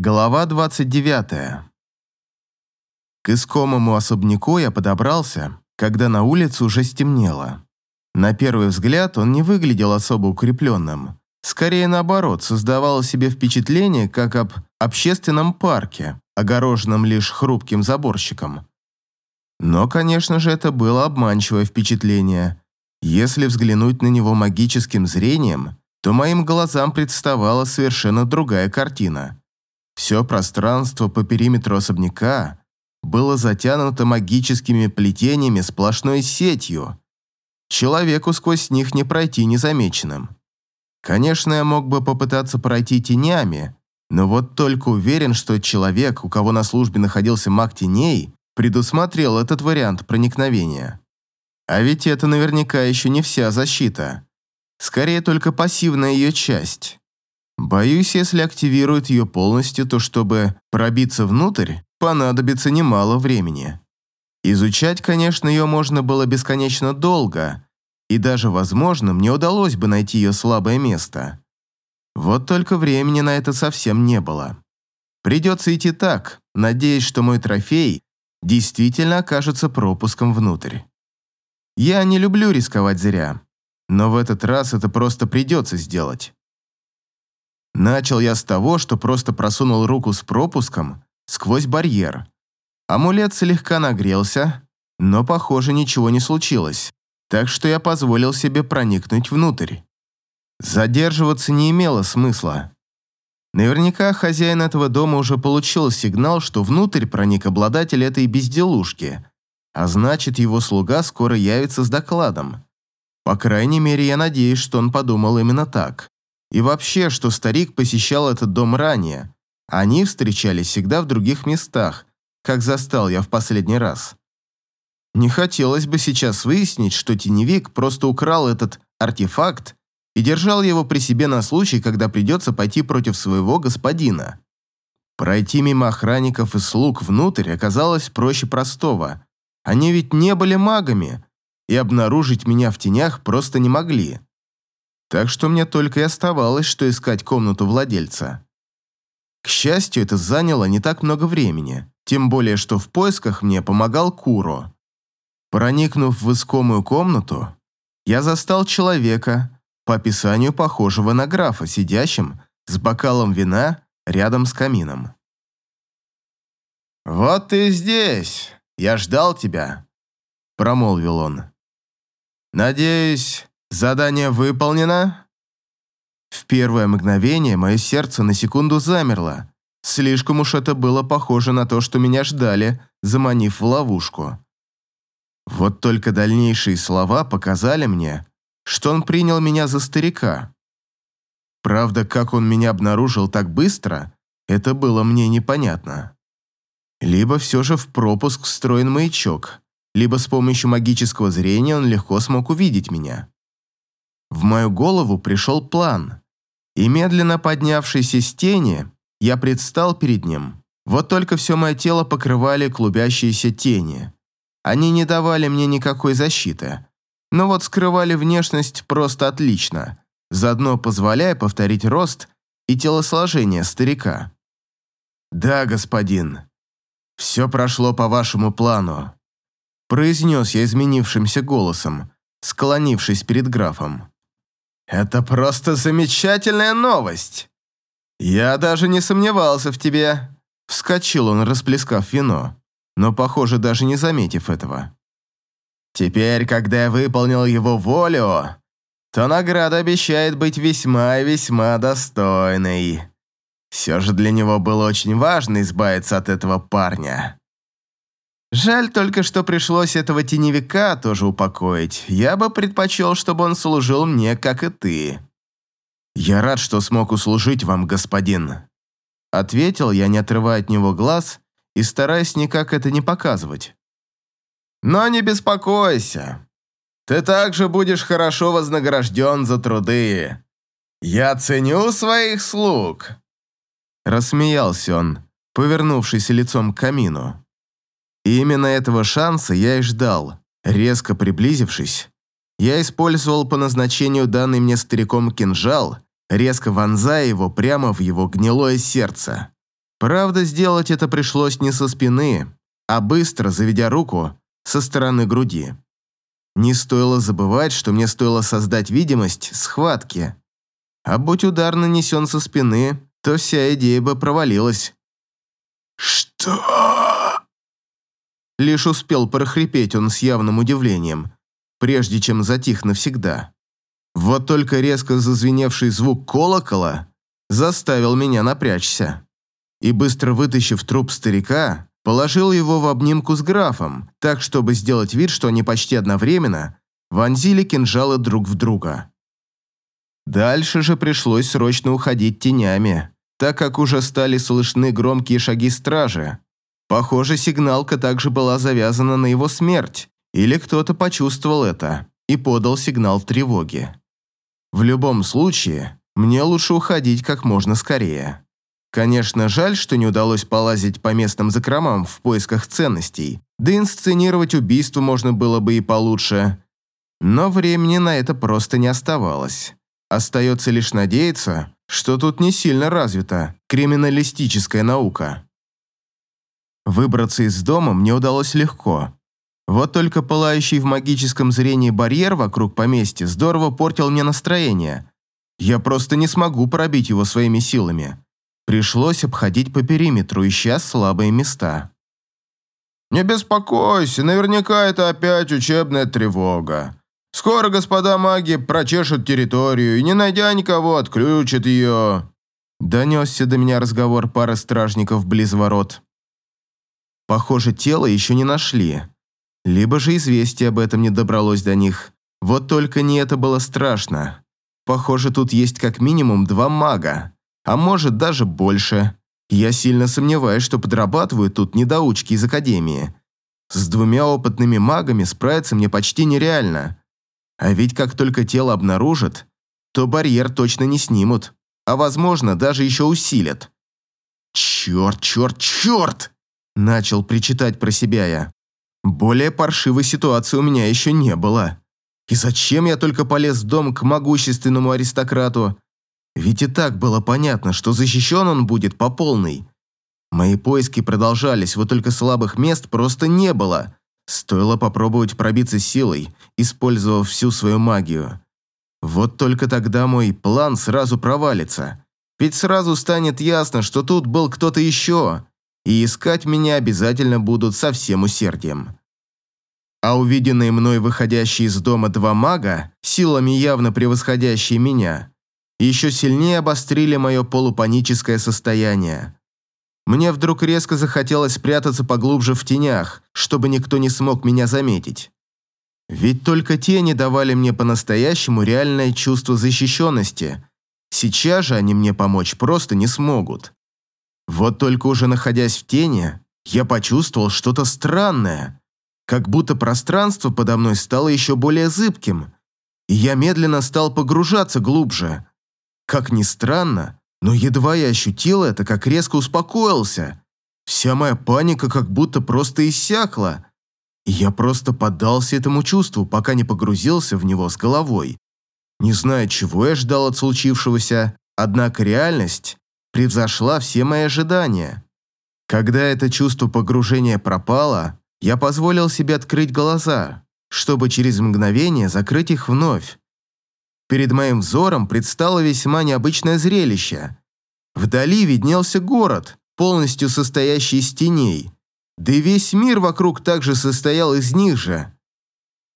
Глава 29. К искомому особняку я подобрался, когда на улице уже стемнело. На первый взгляд он не выглядел особо укрепленным. Скорее наоборот, создавал себе впечатление, как об общественном парке, огороженном лишь хрупким заборщиком. Но, конечно же, это было обманчивое впечатление. Если взглянуть на него магическим зрением, то моим глазам представала совершенно другая картина. Все пространство по периметру особняка было затянуто магическими плетениями сплошной сетью. Человеку сквозь них не пройти незамеченным. Конечно, я мог бы попытаться пройти тенями, но вот только уверен, что человек, у кого на службе находился маг теней, предусмотрел этот вариант проникновения. А ведь это наверняка еще не вся защита. Скорее, только пассивная ее часть. Боюсь, если активируют ее полностью, то чтобы пробиться внутрь, понадобится немало времени. Изучать, конечно, ее можно было бесконечно долго, и даже, возможно, мне удалось бы найти ее слабое место. Вот только времени на это совсем не было. Придется идти так, надеясь, что мой трофей действительно окажется пропуском внутрь. Я не люблю рисковать зря, но в этот раз это просто придется сделать. Начал я с того, что просто просунул руку с пропуском сквозь барьер. Амулет слегка нагрелся, но, похоже, ничего не случилось, так что я позволил себе проникнуть внутрь. Задерживаться не имело смысла. Наверняка хозяин этого дома уже получил сигнал, что внутрь проник обладатель этой безделушки, а значит, его слуга скоро явится с докладом. По крайней мере, я надеюсь, что он подумал именно так. И вообще, что старик посещал этот дом ранее. Они встречались всегда в других местах, как застал я в последний раз. Не хотелось бы сейчас выяснить, что теневик просто украл этот артефакт и держал его при себе на случай, когда придется пойти против своего господина. Пройти мимо охранников и слуг внутрь оказалось проще простого. Они ведь не были магами, и обнаружить меня в тенях просто не могли. Так что мне только и оставалось, что искать комнату владельца. К счастью, это заняло не так много времени, тем более, что в поисках мне помогал Куро. Проникнув в искомую комнату, я застал человека, по описанию похожего на графа, сидящим с бокалом вина рядом с камином. «Вот ты здесь! Я ждал тебя!» – промолвил он. «Надеюсь, Задание выполнено?» В первое мгновение мое сердце на секунду замерло. Слишком уж это было похоже на то, что меня ждали, заманив в ловушку. Вот только дальнейшие слова показали мне, что он принял меня за старика. Правда, как он меня обнаружил так быстро, это было мне непонятно. Либо все же в пропуск встроен маячок, либо с помощью магического зрения он легко смог увидеть меня. В мою голову пришел план, и медленно поднявшись из тени, я предстал перед ним. Вот только все мое тело покрывали клубящиеся тени. Они не давали мне никакой защиты, но вот скрывали внешность просто отлично, заодно позволяя повторить рост и телосложение старика. «Да, господин, все прошло по вашему плану», произнес я изменившимся голосом, склонившись перед графом. «Это просто замечательная новость! Я даже не сомневался в тебе!» Вскочил он, расплескав вино, но, похоже, даже не заметив этого. «Теперь, когда я выполнил его волю, то награда обещает быть весьма и весьма достойной. Все же для него было очень важно избавиться от этого парня. Жаль только, что пришлось этого теневика тоже упокоить. Я бы предпочел, чтобы он служил мне, как и ты. Я рад, что смог услужить вам, господин. Ответил я, не отрывая от него глаз и стараясь никак это не показывать. Но не беспокойся. Ты также будешь хорошо вознагражден за труды. Я ценю своих слуг. Рассмеялся он, повернувшись лицом к камину. И именно этого шанса я и ждал. Резко приблизившись, я использовал по назначению данный мне стариком кинжал, резко вонзая его прямо в его гнилое сердце. Правда, сделать это пришлось не со спины, а быстро, заведя руку со стороны груди. Не стоило забывать, что мне стоило создать видимость схватки. А будь удар нанесен со спины, то вся идея бы провалилась. «Что?» Лишь успел прохрипеть он с явным удивлением, прежде чем затих навсегда. Вот только резко зазвеневший звук колокола заставил меня напрячься. И быстро вытащив труп старика, положил его в обнимку с графом, так, чтобы сделать вид, что они почти одновременно вонзили кинжалы друг в друга. Дальше же пришлось срочно уходить тенями, так как уже стали слышны громкие шаги стражи. Похоже, сигналка также была завязана на его смерть, или кто-то почувствовал это и подал сигнал тревоги. В любом случае, мне лучше уходить как можно скорее. Конечно, жаль, что не удалось полазить по местным закромам в поисках ценностей, да инсценировать убийство можно было бы и получше. Но времени на это просто не оставалось. Остается лишь надеяться, что тут не сильно развита криминалистическая наука. Выбраться из дома мне удалось легко. Вот только пылающий в магическом зрении барьер вокруг поместья здорово портил мне настроение. Я просто не смогу пробить его своими силами. Пришлось обходить по периметру, ища слабые места. «Не беспокойся, наверняка это опять учебная тревога. Скоро господа маги прочешут территорию и, не найдя никого, отключат ее». Донесся до меня разговор пары стражников близ ворот. Похоже, тело еще не нашли. Либо же известие об этом не добралось до них. Вот только не это было страшно. Похоже, тут есть как минимум два мага а может даже больше. Я сильно сомневаюсь, что подрабатывают тут недоучки из Академии. С двумя опытными магами справиться мне почти нереально. А ведь как только тело обнаружат, то барьер точно не снимут, а возможно даже еще усилят. «Черт, черт, черт!» – начал причитать про себя я. Более паршивой ситуации у меня еще не было. И зачем я только полез в дом к могущественному аристократу? Ведь и так было понятно, что защищен он будет по полной. Мои поиски продолжались, вот только слабых мест просто не было. Стоило попробовать пробиться силой, использовав всю свою магию. Вот только тогда мой план сразу провалится. Ведь сразу станет ясно, что тут был кто-то еще, и искать меня обязательно будут со всем усердием. А увиденные мной выходящие из дома два мага, силами явно превосходящие меня, еще сильнее обострили мое полупаническое состояние. Мне вдруг резко захотелось спрятаться поглубже в тенях, чтобы никто не смог меня заметить. Ведь только тени давали мне по-настоящему реальное чувство защищенности. Сейчас же они мне помочь просто не смогут. Вот только уже находясь в тени, я почувствовал что-то странное, как будто пространство подо мной стало еще более зыбким, и я медленно стал погружаться глубже, как ни странно, но едва я ощутил это, как резко успокоился. Вся моя паника как будто просто иссякла. И я просто поддался этому чувству, пока не погрузился в него с головой. Не знаю, чего я ждал от случившегося, однако реальность превзошла все мои ожидания. Когда это чувство погружения пропало, я позволил себе открыть глаза, чтобы через мгновение закрыть их вновь. Перед моим взором предстало весьма необычное зрелище. Вдали виднелся город, полностью состоящий из теней. Да и весь мир вокруг также состоял из них же.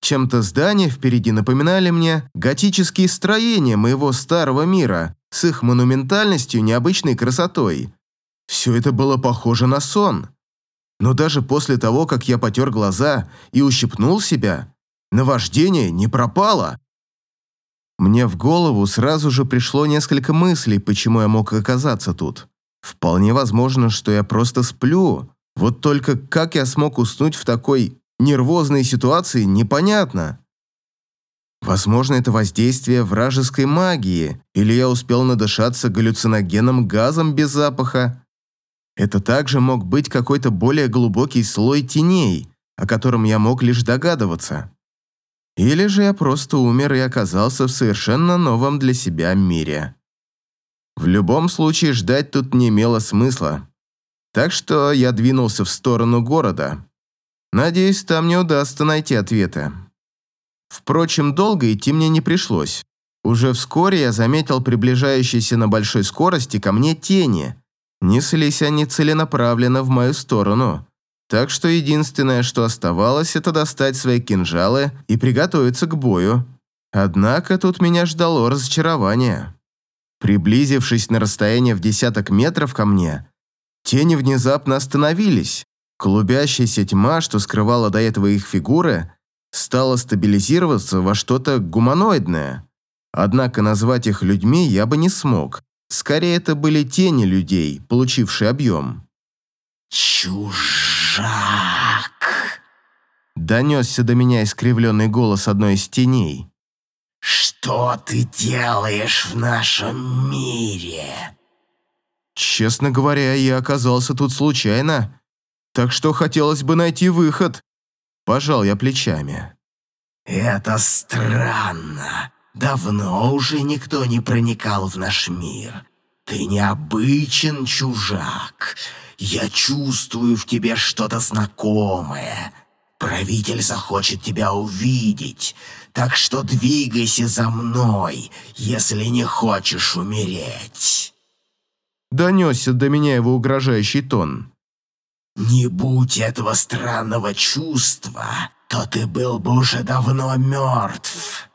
Чем-то здания впереди напоминали мне готические строения моего старого мира с их монументальностью и необычной красотой. Все это было похоже на сон. Но даже после того, как я потер глаза и ущипнул себя, наваждение не пропало. Мне в голову сразу же пришло несколько мыслей, почему я мог оказаться тут. Вполне возможно, что я просто сплю. Вот только как я смог уснуть в такой нервозной ситуации, непонятно. Возможно, это воздействие вражеской магии, или я успел надышаться галлюциногенным газом без запаха. Это также мог быть какой-то более глубокий слой теней, о котором я мог лишь догадываться. Или же я просто умер и оказался в совершенно новом для себя мире. В любом случае ждать тут не имело смысла. Так что я двинулся в сторону города. Надеюсь, там не удастся найти ответы. Впрочем, долго идти мне не пришлось. Уже вскоре я заметил приближающиеся на большой скорости ко мне тени. Неслись они целенаправленно в мою сторону. Так что единственное, что оставалось, это достать свои кинжалы и приготовиться к бою. Однако тут меня ждало разочарование. Приблизившись на расстояние в десяток метров ко мне, тени внезапно остановились. Клубящаяся тьма, что скрывала до этого их фигуры, стала стабилизироваться во что-то гуманоидное. Однако назвать их людьми я бы не смог. Скорее, это были тени людей, получившие объем. «Чужак!» Донесся до меня искривленный голос одной из теней. «Что ты делаешь в нашем мире?» Честно говоря, я оказался тут случайно, так что хотелось бы найти выход. Пожал я плечами. «Это странно. Давно уже никто не проникал в наш мир. Ты необычен, чужак. Я чувствую в тебе что-то знакомое. Правитель захочет тебя увидеть, так что двигайся за мной, если не хочешь умереть». Донесся до меня его угрожающий тон. «Не будь этого странного чувства, то ты был бы уже давно мертв».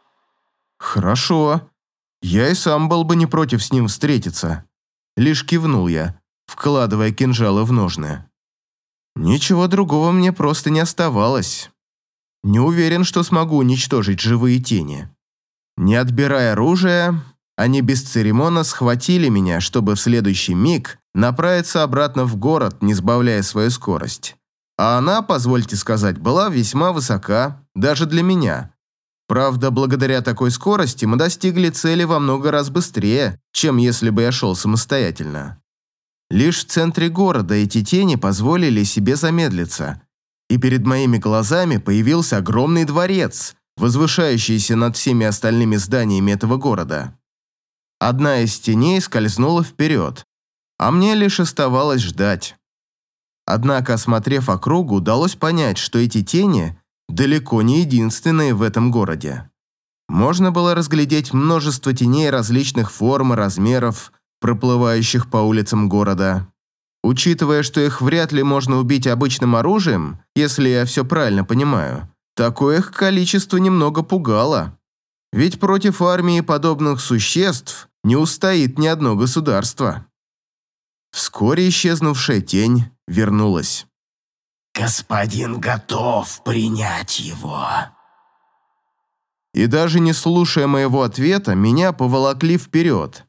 «Хорошо. Я и сам был бы не против с ним встретиться». Лишь кивнул я, вкладывая кинжалы в ножны. Ничего другого мне просто не оставалось. Не уверен, что смогу уничтожить живые тени. Не отбирая оружие, они бесцеремонно схватили меня, чтобы в следующий миг направиться обратно в город, не сбавляя свою скорость. А она, позвольте сказать, была весьма высока, даже для меня. Правда, благодаря такой скорости мы достигли цели во много раз быстрее, чем если бы я шел самостоятельно. Лишь в центре города эти тени позволили себе замедлиться, и перед моими глазами появился огромный дворец, возвышающийся над всеми остальными зданиями этого города. Одна из теней скользнула вперед, а мне лишь оставалось ждать. Однако, осмотрев округу, удалось понять, что эти тени далеко не единственные в этом городе. Можно было разглядеть множество теней различных форм и размеров, проплывающих по улицам города. Учитывая, что их вряд ли можно убить обычным оружием, если я все правильно понимаю, такое их количество немного пугало. Ведь против армии подобных существ не устоит ни одно государство. Вскоре исчезнувшая тень вернулась. «Господин готов принять его». И даже не слушая моего ответа, меня поволокли вперед.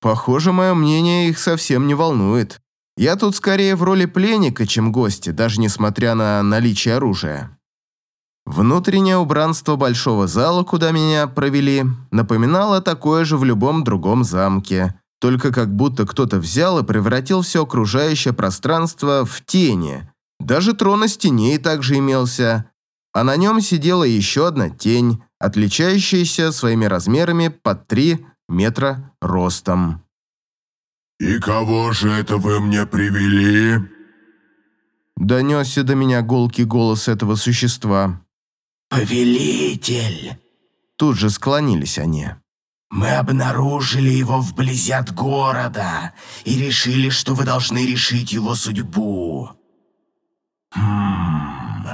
Похоже, мое мнение их совсем не волнует. Я тут скорее в роли пленника, чем гостя, даже несмотря на наличие оружия. Внутреннее убранство большого зала, куда меня провели, напоминало такое же в любом другом замке, только как будто кто-то взял и превратил все окружающее пространство в тени. Даже трон из теней также имелся, а на нем сидела еще одна тень, отличающаяся своими размерами под три метра ростом. «И кого же это вы мне привели?» Донесся до меня голкий голос этого существа. «Повелитель!» Тут же склонились они. «Мы обнаружили его вблизи от города и решили, что вы должны решить его судьбу». «Хм...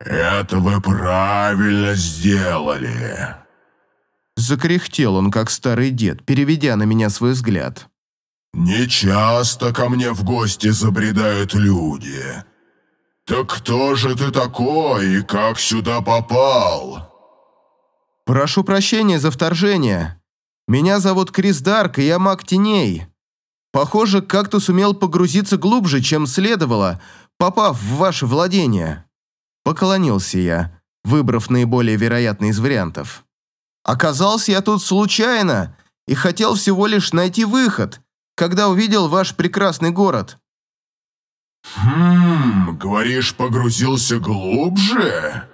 Это вы правильно сделали». Закряхтел он, как старый дед, переведя на меня свой взгляд. «Не часто ко мне в гости забредают люди. Так кто же ты такой и как сюда попал?» «Прошу прощения за вторжение. Меня зовут Крис Дарк, и я маг теней. Похоже, как-то сумел погрузиться глубже, чем следовало, попав в ваше владение». Поклонился я, выбрав наиболее вероятный из вариантов. Оказался я тут случайно и хотел всего лишь найти выход, когда увидел ваш прекрасный город». «Хм, говоришь, погрузился глубже?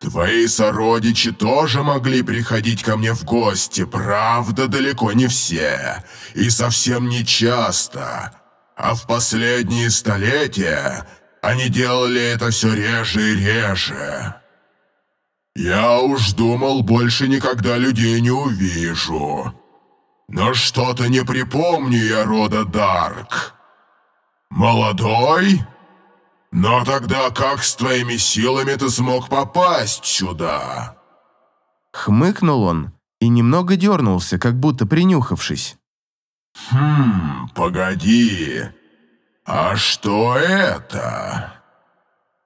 Твои сородичи тоже могли приходить ко мне в гости, правда, далеко не все, и совсем не часто. а в последние столетия они делали это все реже и реже. Я уж думал, больше никогда людей не увижу. Но что-то не припомню я рода Дарк. Молодой? Но тогда как с твоими силами ты смог попасть сюда?» Хмыкнул он и немного дернулся, как будто принюхавшись. «Хм, погоди. А что это?»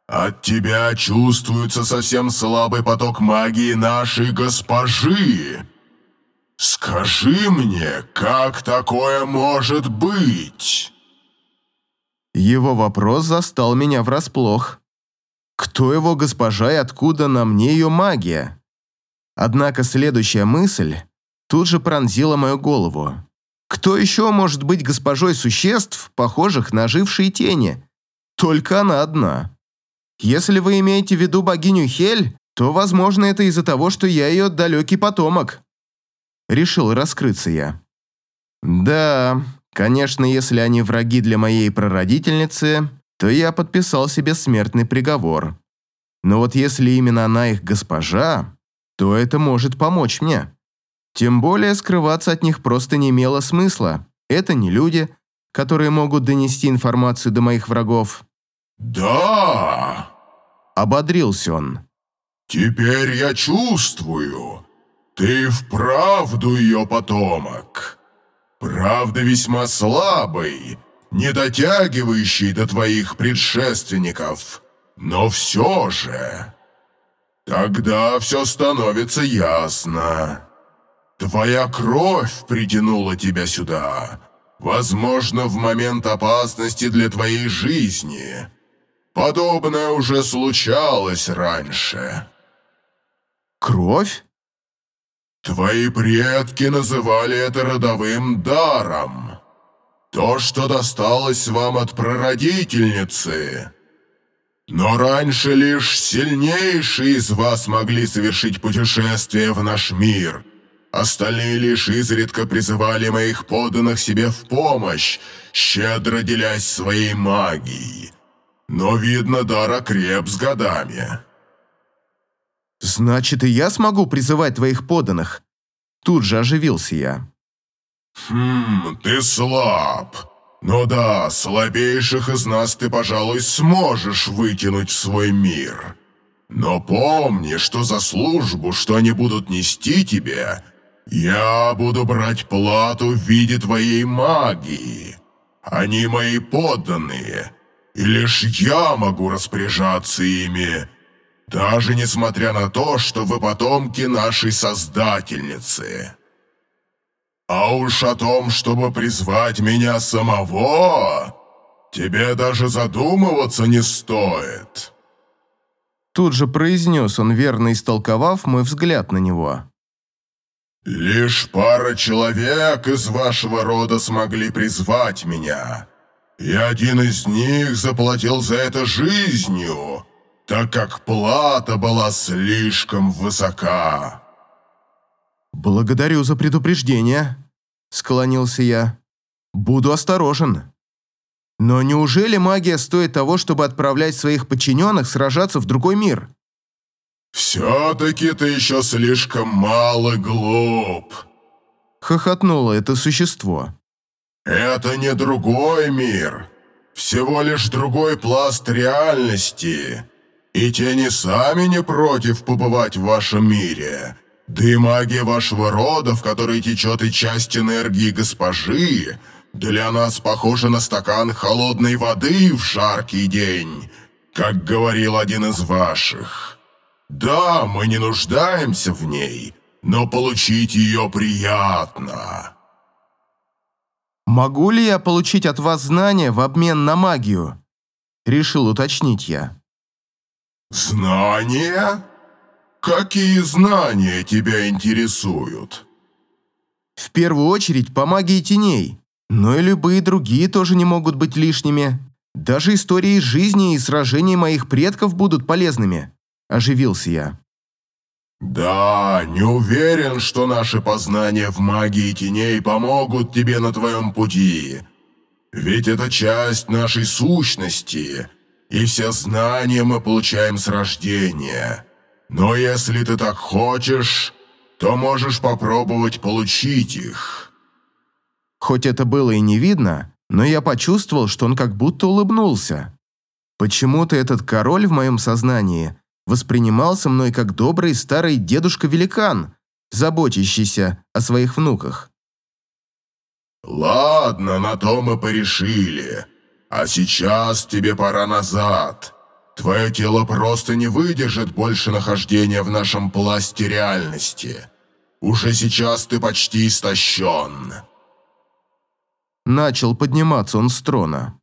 «От тебя чувствуется совсем слабый поток магии нашей госпожи. Скажи мне, как такое может быть?» Его вопрос застал меня врасплох. Кто его госпожа и откуда на мне ее магия? Однако следующая мысль тут же пронзила мою голову. Кто еще может быть госпожой существ, похожих на ожившие тени? Только она одна. Если вы имеете в виду богиню Хель, то, возможно, это из-за того, что я ее далекий потомок. Решил раскрыться я. Да, конечно, если они враги для моей прародительницы, то я подписал себе смертный приговор. Но вот если именно она их госпожа, то это может помочь мне. Тем более скрываться от них просто не имело смысла. Это не люди, которые могут донести информацию до моих врагов. «Да!» – ободрился он. «Теперь я чувствую. Ты вправду ее потомок. Правда весьма слабый, не дотягивающий до твоих предшественников, но все же...» Тогда все становится ясно. Твоя кровь притянула тебя сюда. Возможно, в момент опасности для твоей жизни. Подобное уже случалось раньше. Кровь? Твои предки называли это родовым даром. То, что досталось вам от прародительницы. Но раньше лишь сильнейшие из вас могли совершить путешествие в наш мир. Остальные лишь изредка призывали моих подданных себе в помощь, щедро делясь своей магией. Но, видно, дар окреп с годами. «Значит, и я смогу призывать твоих подданных?» Тут же оживился я. «Хм, ты слаб. Ну да, слабейших из нас ты, пожалуй, сможешь вытянуть в свой мир. Но помни, что за службу, что они будут нести тебе, я буду брать плату в виде твоей магии. Они мои подданные, и лишь я могу распоряжаться ими, даже несмотря на то, что вы потомки нашей Создательницы». А уж о том, чтобы призвать меня самого, тебе даже задумываться не стоит. Тут же произнес он, верно истолковав мой взгляд на него. «Лишь пара человек из вашего рода смогли призвать меня, и один из них заплатил за это жизнью, так как плата была слишком высока». «Благодарю за предупреждение», — склонился я. «Буду осторожен». «Но неужели магия стоит того, чтобы отправлять своих подчиненных сражаться в другой мир?» «Все-таки ты еще слишком мало глуп», — хохотнуло это существо. «Это не другой мир, всего лишь другой пласт реальности, и тени сами не против побывать в вашем мире». Да и магия вашего рода, в которой течет и часть энергии госпожи, для нас похожа на стакан холодной воды в жаркий день, как говорил один из ваших. Да, мы не нуждаемся в ней, но получить ее приятно. «Могу ли я получить от вас знания в обмен на магию?» Решил уточнить я. «Знания?» «Какие знания тебя интересуют?» «В первую очередь по магии теней, но и любые другие тоже не могут быть лишними. Даже истории жизни и сражений моих предков будут полезными», – оживился я. «Да, не уверен, что наши познания в магии теней помогут тебе на твоем пути. Ведь это часть нашей сущности, и все знания мы получаем с рождения. Но если ты так хочешь, то можешь попробовать получить их». Хоть это было и не видно, но я почувствовал, что он как будто улыбнулся. Почему-то этот король в моем сознании воспринимался мной как добрый старый дедушка-великан, заботящийся о своих внуках. «Ладно, на то мы порешили. А сейчас тебе пора назад. Твое тело просто не выдержит больше нахождения в нашем пласте реальности. Уже сейчас ты почти истощен». Начал подниматься он с трона.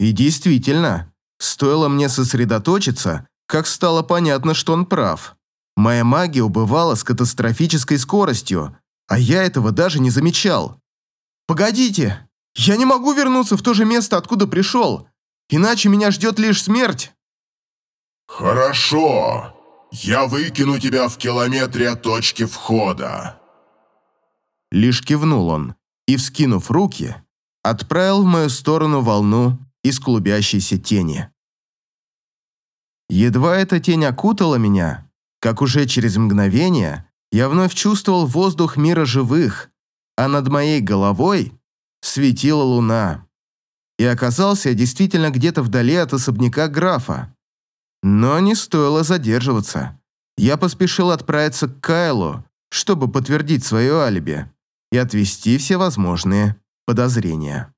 И действительно, стоило мне сосредоточиться, как стало понятно, что он прав. Моя магия убывала с катастрофической скоростью, а я этого даже не замечал. «Погодите! Я не могу вернуться в то же место, откуда пришел, иначе меня ждет лишь смерть!» «Хорошо. Я выкину тебя в километре от точки входа». Лишь кивнул он и, вскинув руки, отправил в мою сторону волну из клубящейся тени. Едва эта тень окутала меня, как уже через мгновение я вновь чувствовал воздух мира живых, а над моей головой светила луна. И оказался я действительно где-то вдали от особняка графа. Но не стоило задерживаться. Я поспешил отправиться к Кайлу, чтобы подтвердить свое алиби и отвести все возможные подозрения.